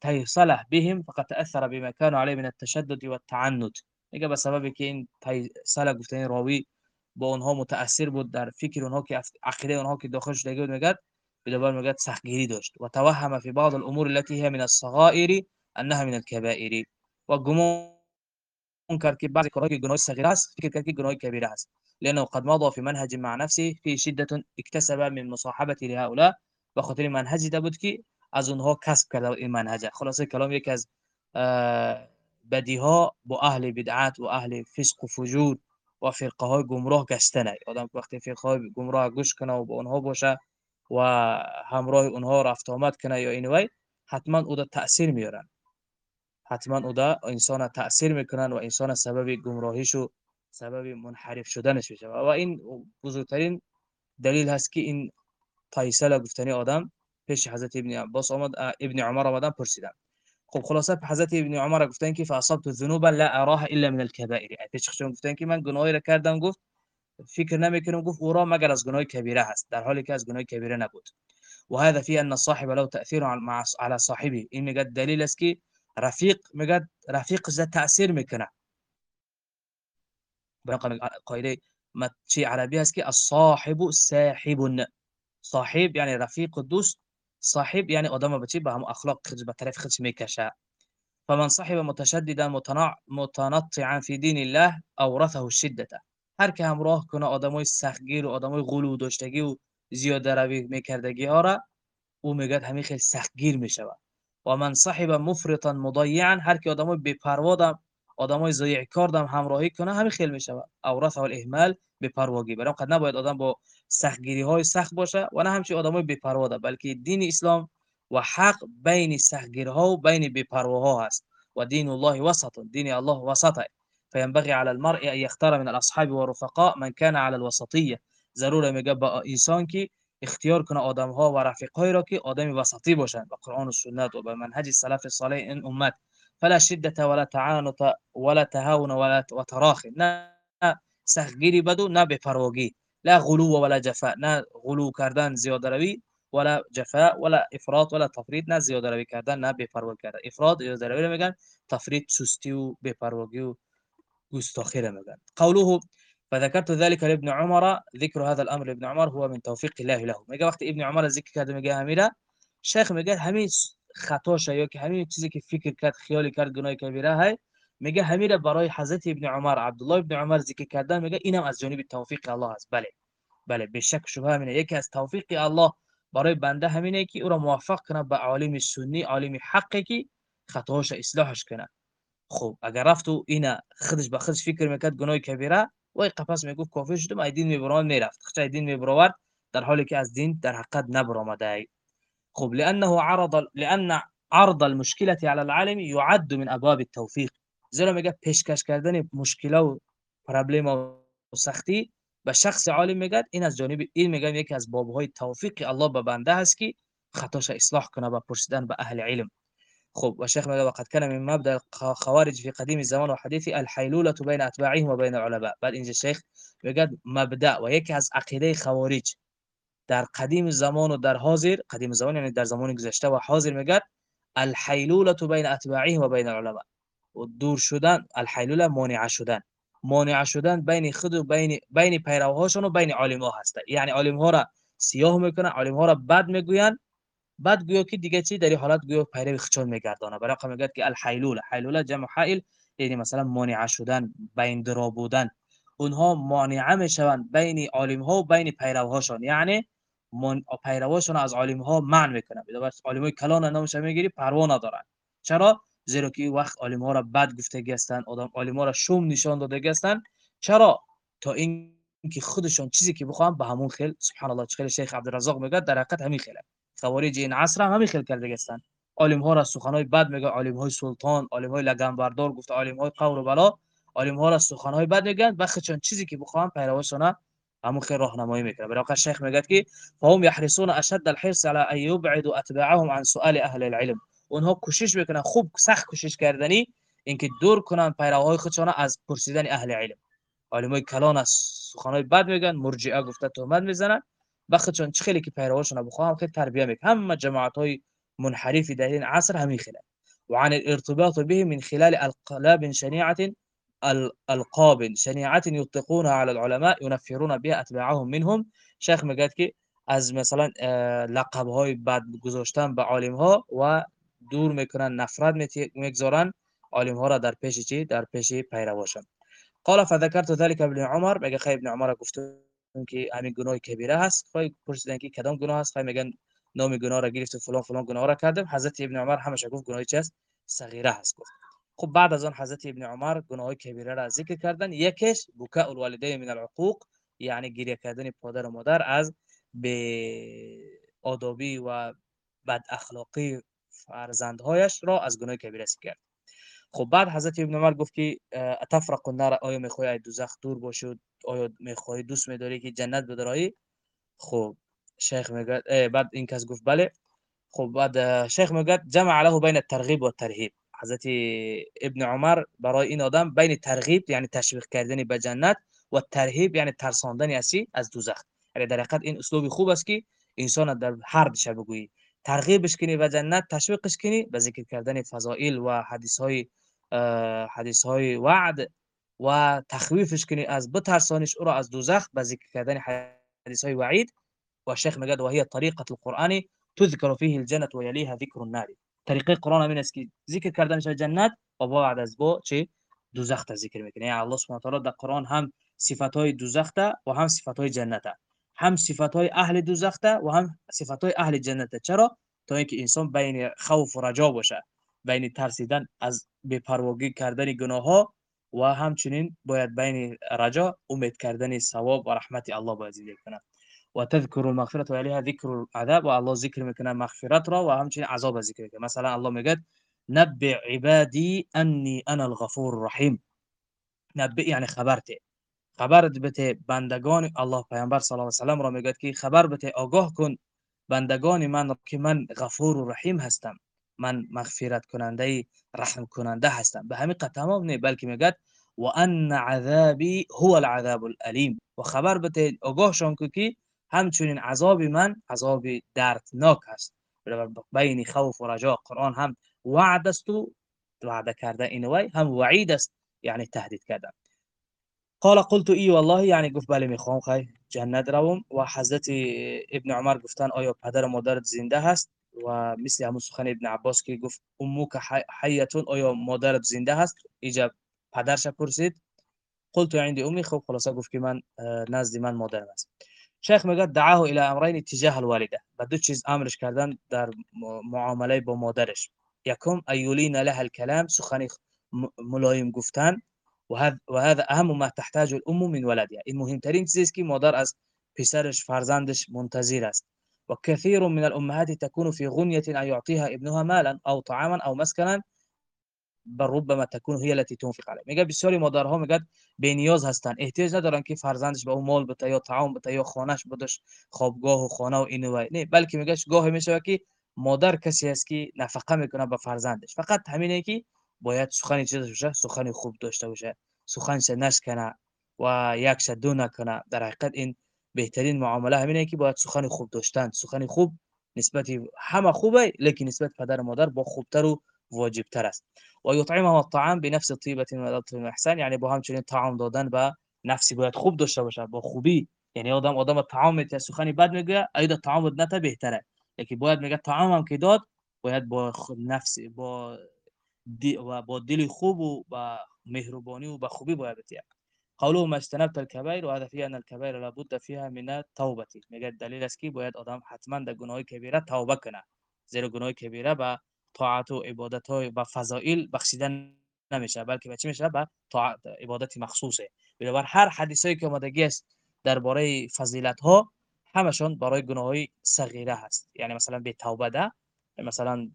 تيصله بهم فقد تأثر بما كانوا عليه من التشدد والتعنت میگه به سبب که این تیصله گفتن راوی با اونها متأثر بود در فکر اونها که عقیده اونها که داخل شده بود میگه بدبار میگه سختگیری داشت. و توهم في بعض الأمور التي هي من الصغائر انها من الكبائر. و گمان کرد که بعضی کارها که گناه صغیر است فکر کرد که گناه کبیره است. لأنه قد مضى في منهج مع نفسه في شدة اكتسب من مصاحبة لهؤلاء. به خاطر منهجی بود که از اونها کسب کرده این منهج. خلاصه کلام یکی از بدی ها با أهل بدعت و أهل فسق و فجور و فرقه های گمراه گشتنه آدم وقتی فرقه های گمراه گوش کنه و با اونها باشه و همراه اونها رفت آمد کنه یا اینوی حتما او تاثیر میارن حتما او انسان تاثیر می‌کنن و انسان سبب گمراهیش و سبب منحرف شدنش میشه. و این بزرگترین دلیل هست که این تایسل گفتنی آدم پیش حضرت ابن عباس آمد ابن عمر آمدن پرسیدن. خلاصة حضرت ابن عمر گفتن که فاصبت الذنوب لا أراها إلا من الكبائر. پیش خودم گفتن که من گناهی را کردم گفت فکر نمیکنم گفت أو را مگر از گناه کبیره هست در حالی که از گناه کبیره نبود و هذا فيه أن الصاحب له تأثير على صاحبه. این میگه دلیل است که رفیق میگه رفیق ز تاثیر میکنه برای قاعدة چی عربی هست که الصاحب ساحب. صاحب یعنی رفیق و دوست صاحب یعنی آدم بچی به هم اخلاق خرج به طرف خودش می‌کشه. فمن صاحب متشددا متنطعا في دين الله اورثه الشده هر که همراه کنه آدمای سختگیر و آدمای غلو داشتگی و زیاده روی میکردگی ها را او میگه همین خیلی سختگیر می‌شود. و من صاحب مفرطا مضيعا هر که آدمای بی‌پروا آدمای ضایع کار دم همراهی کنه همین خیلی می‌شود. اورثه الاهمال بپرواگی برام قد نباید آدم با سختگیری های سخت باشه و نه همچین آدمای بی‌پروا بلکه دین اسلام و حق بین سختگیرها و بین بی‌پرواها هست. و دین الله وسط دین الله وسطه فينبغي على المرء ان يختار من الاصحاب والرفقاء من كان على الوسطيه ضروره میگه با انسان که اختیار کنه آدم ها و رفیقایی را که آدم وسطی باشند با قرآن و سنت و به منهج سلف صالح این امت. فلا شدت ولا تعنت ولا تهاون ولا وتراخ نه سختگیری بدو نه بپرواگی لا غلو ولا جفاء نه غلو کردن زیاده روی ولا جفاء ولا إفراط ولا تفريط نه زیاده روی کردن نه بپروا کردن إفراط زیاده روی میگن تفريط سستی و بپرواگی و گستاخی میگن قوله فذكرت ذلك لابن عمر ذكر هذا الأمر لابن عمر هو من توفيق الله له. میگه وقتی ابن عمر ذکر کرده میگه همیره شیخ میگه همین خطاشه یا که همین چیزی که فکر کرد خیالی کرد گناه کبیره های میگه همیره برای حضرت ابن عمر عبدالله ابن عمر ذکر کردن میگه اینم از جانب توفیق الله است. بله بله به شک شبهه همینه. یکی از توفیق الله برای بنده همینه که أو را موفق کنه به عالم سنی عالم حقی که خطاش اصلاحش کنه. خب اگر رفت و اینا خودش به خودش فکر میکرد گناه کبیره وای قفس میگفت کافر شدم ای دین میبران میرفت. خچ دین میبرورد در حالی که از دین در حقیقت نبرآمده. خب لأنه عرض لأن عرض المشكلة على العالم يعد من أبواب التوفيق. زیرا میگه پیشکش کردن مشکل و پرابلم و سختی به شخص عالم میگه این از جانب این میگم یکی از بابهای توفیق الله به بنده هست که خطاش اصلاح کنه با پرسیدن به اهل علم. خب و شیخ میگه وقد كان من مبدا خوارج في قديم الزمان و حديث الحيلوله بين اتباعهم و بين العلماء بعد اینجا شیخ میگه مبدا و یکی از عقیده خوارج در قدیم زمان و در حاضر قدیم زمان یعنی در زمان گذشته و حاضر میگه الحيلوله بين اتباعهم و بين العلماء دور شدن الحیلوله مانع شدن. مانع شدن بین خود و بین بین پیروهاشون و بین عالم ها هست یعنی عالم ها را سیاه می‌کنن عالم ها را بد می‌گوین بعد گویا که دیگه چی؟ در حالت گویا پیرو خچون میگردانه. برای میگه که الحیلوله حیلوله جمع حائل یعنی مثلا مانع شدن بین درا بودن. اونها مانعه می‌شوند بین عالم ها و بین پیروهاشان. یعنی من پیروهاشان از عالم ها منع می‌کنن بس عالم های کلان نامش می‌گیری پروا ندارن. چرا؟ زیرا که وقت عالم ها را بد گفته گستن آدم عالم ها را شوم نشان داده گستن چرا؟ تا این که خودشان چیزی که بخوام به همون خیل سبحان الله چخیل شیخ عبدالرزاق میگه در حقیقت همین خیله. خوارج این عصر هم همین خیل کرده گستن عالم ها را سخنای بد میگه. عالم های سلطان عالم های لگنبردار گفته عالم های قور و بلا. عالم ها را سخن های بد میگن. بخشون چیزی که بخوام پیرواشون همون خیر راهنمایی می‌کنه برای شیخ میگه که فهم یحرسون اشد الحرص على ان يبعدوا اتباعهم عن سؤال اهل العلم. اونها کوشش می‌کنن خوب سخت کوشش کردنی اینکه دور کنن پیروهای خودشون از پرسیدن اهل علم. های کلان از سخنای بد میگن مرجئه گفته تهمت می‌زنن بخشون چه خیلی که پیروهاشون بخوام خیلی تربیه می‌کنن. همه جماعت های منحرفی در این عصر همین خلال وعن الارتباط به من خلال القلاب شنيعة القاب شنيعة يطلقونها على العلماء ينفرون بها اتباعهم منهم. شیخ میگه از مثلا لقب های بد گذاشتن به عالم ها و دور می‌کنن نفرت می‌گذارن عالم ها را در پیش چی؟ در پیش پیرواشان قال فذكرت ذلك ابن عمر میگه خیلی ابن عمر گفته که همین گناه کبیره هست. خواهی پرسیدن که کدام گناه هست؟ خواهی میگن نام گناه را گرفت فلان فلان گناه را کردم حضرت ابن عمر همیشه گفت گناه چی است صغیره هست گفت. خب بعد از آن حضرت ابن عمر گناه کبیره را ذکر کردن. یکش بکاء الوالدین من العقوق یعنی گریه کردن پدر و مادر از به آدابی و بد اخلاقی فرزندهایش را از گناه کبیره کرد. خب بعد حضرت ابن عمر گفت که اتفرق النار آیا می‌خوای از دوزخ دور باشی آیا می‌خوای دوست میداری که جنت بدرایی؟ خب شیخ میگه بعد این کس گفت بله. خب بعد شیخ میگه جمع له بین الترغیب و الترهیب. حضرت ابن عمر برای این آدم بین ترغیب یعنی تشویق کردن به جنت و ترهیب یعنی ترساندن اسی از دوزخ. یعنی در حقیقت این اسلوب خوب است که انسان در هر دشه بگویی. ترغیبش کنی به جنت تشویقش کنی به ذکر کردن فضائل و حدیث های حدیث های وعد و تخویفش کنی از بترسانش أو را از دوزخ به ذکر کردن حدیث های وعید. و شیخ میگه و هي طریقة القرآن تذكر فيه الجنة ويليها ذكر النار. طریقه قرآن همین است که ذکر کردن میشه جنت و بعد از با چه دوزخ تا ذکر میکنه. یعنی الله سبحانه و تعالی در قرآن هم صفات های دوزخ و هم صفات های جنت هم صفات های اهل دوزخ و هم صفات های اهل جنت چرا؟ تا اینکه انسان بین خوف و رجا باشه بین ترسیدن از بپرواگی کردن گناه ها و همچنین باید بین رجا امید کردن ثواب و رحمت الله باید زندگی کنه. و تذکر المغفرة و علیها ذکر العذاب و الله ذکر می‌کنه مغفرت را و همچنین عذاب ذکر می‌کنه. مثلا الله میگه نبع عبادی انی انا الغفور الرحیم. نبع یعنی خبرته خبر بده بندگان الله پیامبر صلی الله علیه و سلم را میگه که خبر بده آگاه کن. بندگان من که من غفور و رحیم هستم. من مغفرت کننده رحم کننده هستم. به همین تمام نه بلکه میگه و ان عذابی هو العذاب الالم و خبر بده آگاهشان که همچنین عذاب من عذاب دردناک است بین خوف و رجا قرآن هم وعد است و وعده کرده این وی هم وعید است یعنی تهدید کرده قال قلت ای والله یعنی گفت بله می‌خوام خی جنت روم و حضرت ابن عمر گفتن آیا پدر و مادرت زنده هست؟ و مثل همون سخن ابن عباس که گفت اموک حیتون آیا مادرت زنده هست؟ ایجا پدرش پرسید. قلت عندي امي خب خلاصا گفت که من نزد من مادرم است. شیخ میگه دعاه الى امرین اتجاه الوالده. و دو چیز امرش کردن در معامله با مادرش. یکم ایولین له الكلام سخن ملایم گفتن. وهذا أهم ما تحتاج الأم من ولدها. مهمترین چیزی است که مادر از پسرش فرزندش منتظر است وكثير من الأمهات تكون في غنية أن يعطيها ابنها مالا أو طعاما أو مسكنا بل ربما تكون هي التي تنفق عليه. میگه بسیاری مادرها میگه به نیاز هستن. احتیاج ندارن که فرزندش به اون مال بده یا طعام بده یا خانهش بدش خوابگاه و خانه و این و نه بلکه میگه گاهی میشه که مادر کسی است که نفقه میکنه به فرزندش. فقط همینه که باید سخنی چیز باشه سخنی خوب داشته باشه. سخنش نشکنه و یکش دو نکنه. در حقیقت این بهترین معامله همینه که باید سخن خوب داشتن. سخن خوب نسبت همه خوبه لیکن نسبت پدر و مادر با خوبتر و واجبتر است. و یطعمه الطعام بنفس طیبه و احسان یعنی با همچنین طعام دادن به نفسی باید خوب داشته باشه. با خوبی یعنی آدم آدم طعام میته سخنی بد میگه ایدا طعام نته بهتره. لیکن باید میگه طعام هم که داد باید با نفسی با و با دل خوب و با مهربانی و با خوبی باید بتیه قوله ما اجتنبت الكبائر وهذا فيه ان الكبائر لابد فيها من التوبه میگه دلیل است که باید آدم حتما در گناه کبیره توبه کنه. زیرا گناه کبیره با طاعت و عبادت های و فضائل بخشیدن نمیشه بلکه به چی میشه؟ به طاعت عبادت مخصوصه. بنابر هر حدیثی که آمدگی است درباره فضیلت ها همشون برای گناه های صغیره هست. یعنی مثلا به توبه ده مثلا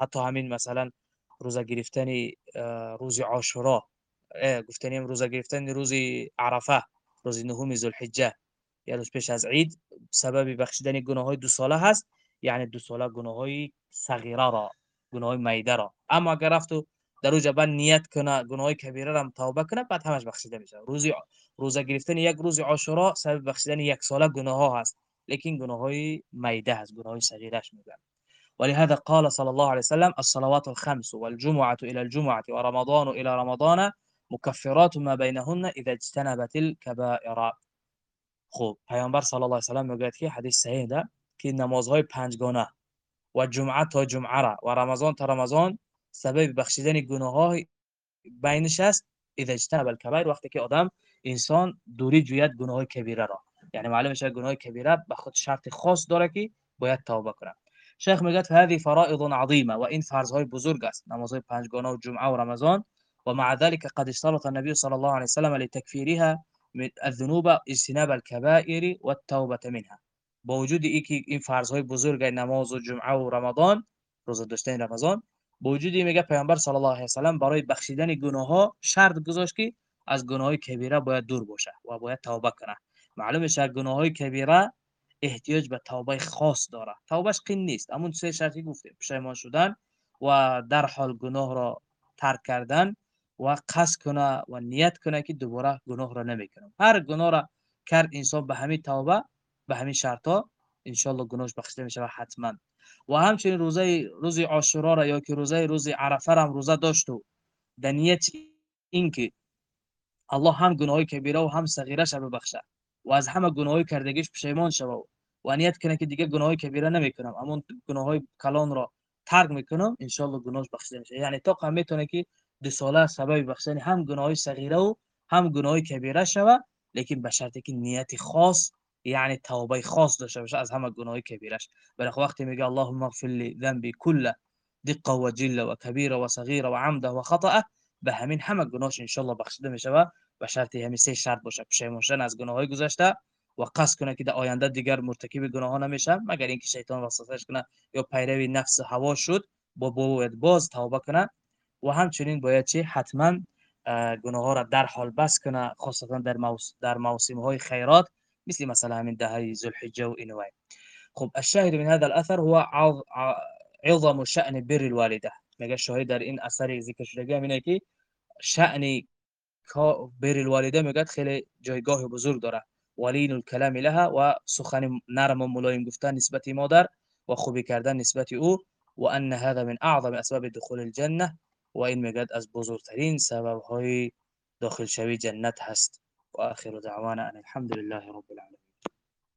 حتی همین مثلا روزه گرفتن روز عاشورا گفتنیم روزه گرفتن روز عرفه روز نهم ذوالحجه. یا روز پیش از عید سبب بخشیدن گناه های دو ساله هست یعنی دو ساله گناه های صغیره را گناه های میده را. اما اگر رفت در روز بعد نیت کنه گناه های کبیره را توبه کنه بعد همش بخشیده میشه. روز روزه گرفتن یک روز عاشورا سبب بخشیدن یک ساله گناه ها هست. لیکن گناه های میده هست گناه های صغیرش میگن. ولهذا قال صلى الله عليه وسلم الصلوات الخمس والجمعة إلى الجمعة ورمضان إلى رمضان مكفرات ما بينهن إذا اجتنبت الكبائر. خب پیامبر صلی الله علیه و سلم میگوید که حدیث صحیح ده که نمازهای پنجگانه و جمعه تا جمعه را و رمضان تا رمضان سبب بخشیدن گناه های بینش است اذا اجتنب الكبائر وقتی که آدم انسان دوری جوید گناه کبیره را. یعنی معلومه گناه کبیره به خود شرط خاص داره که باید توبه کنه. شیخ میگه هذه فرائض عظیمه و این فرض های بزرگ است. نمازهای پنجگانه و جمعه و رمضان. ومع ذلك قد اشترط النبي صلى الله عليه وسلم لتكفيرها من الذنوب اجتناب الكبائر والتوبة منها. با وجود اینکه این فرض های بزرگ نماز و جمعه و رمضان روزه داشتن رمضان با وجود میگه پیامبر صلی الله علیه و سلم برای بخشیدن گناه ها شرط گذاشت که از گناه های کبیره باید دور باشه و باید توبه کنه. معلومه که گناه های کبیره احتیاج به توبه خاص داره توبهش قین نیست. اما سه شرطی گفتیم. پشیمان شدن و در حال گناه را ترک کردن و قصد کنه و نیت کنه که دوباره گناه را نمی‌کنه. هر گناه را کرد انسان به همین توبه به همین شرط ها انشالله گناهش بخشیده میشه حتما. و همچنین روزه روز عاشورا را یا که روزه روز عرفه را هم روزه داشت و در نیت اینکه الله هم گناه کبیره و هم صغیره ببخشه. و از همه گناه کردگیش پشیمان شوه. و نیت کنه که دیگه گناه کبیره نمی‌کنم. اما گناه کلان را ترک می‌کنم انشالله گناهش بخشیده میشه. یعنی تا می‌تونه که دو ساله سبب بخشن هم گناه صغیره و هم گناه کبیره شوه لیکن به شرطی که نیت خاص یعنی توبه خاص داشته باشه از همه گناه کبیرش. برای وقتی میگه اللهم اغفر لی ذنبی کله دقه و جله و کبیره و صغیره و عمده و خطأه به همین همه گناهش انشالله بخشیده میشه به شرطی همین سه شرط باشه. پشیمان شدن از گناه های گذشته و قصد کنه که در آینده دیگر مرتکب گناه ها نمیشه مگر اینکه شیطان وسوسش کنه یا پیروی نفس هوا شد با باید باز توبه کنه. و همچنین باید چه حتما گناه ها را در حال بس کنه خاصتا در, موس در موسم های خیرات مثل مثلا همین دهه ذوالحجه و اینوای خب الشاهد من هذا الاثر هو عظم شأن بر الوالده میگه شاهد در این اثر ذکر شده اینه که شأن بر الوالده میگه خیلی جایگاه بزرگ داره. ولین الكلام لها و سخن نرم و ملایم گفتن نسبت مادر و خوبی کردن نسبت او و ان هذا من اعظم اسباب دخول الجنه و این میگد از بزرگترین سبب های داخل شوی جنت هست. و آخر دعوانا ان الحمد لله رب العالمين